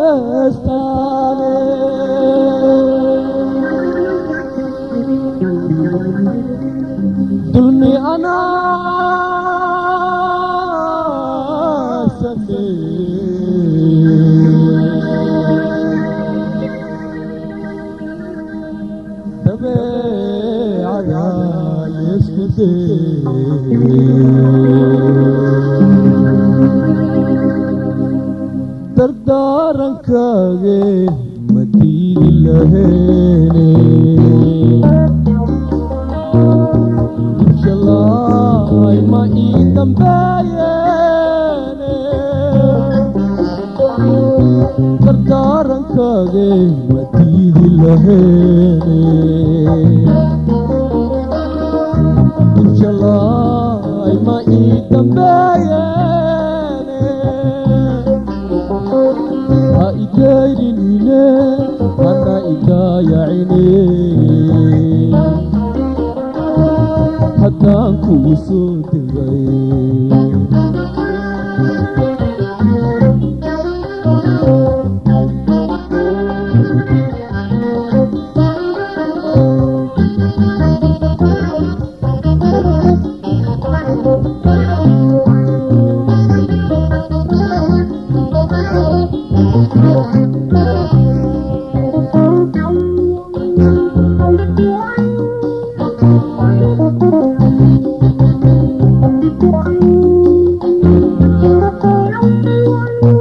استا jalaay ma ii dambeeyeene dardaarankage ma diidi laheene jalaay ma ii dambeeyeene ha idayninine hana idaayacine haddaan kugu soo degay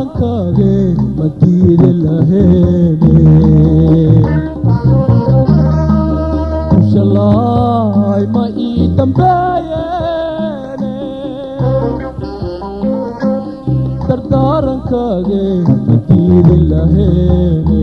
dardaarankage ma diidi laheene ma ii dambeeyeene dardaarankage ma diidi laheene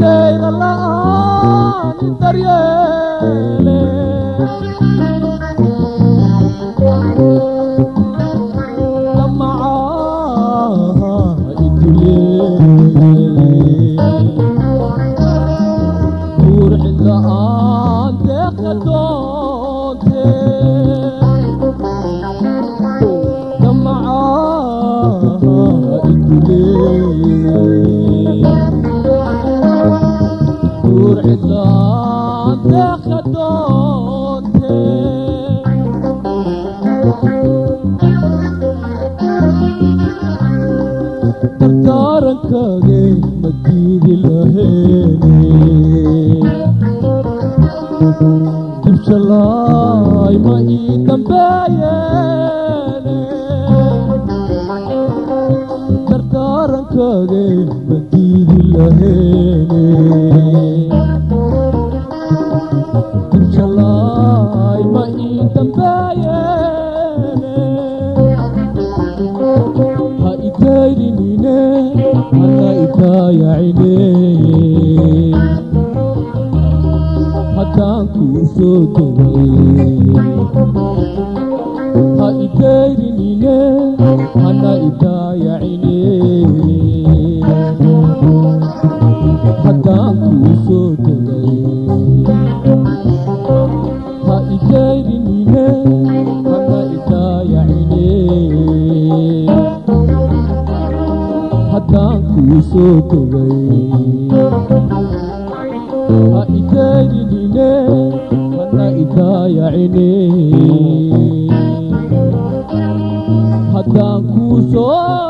deyga la'aan daryeele damacaha dardaarankage ma diidi laheene dibshalaay ma ii dambeeyeene dardaarankaage ma diidi laheene haddaan kuu soo degay ha itaydinine hana itaayacine haddaan kuu soo degay ha itaydinine hana itaayacine haddaan kuu soo degay ha itaydinine hana itaayacine haddaan soo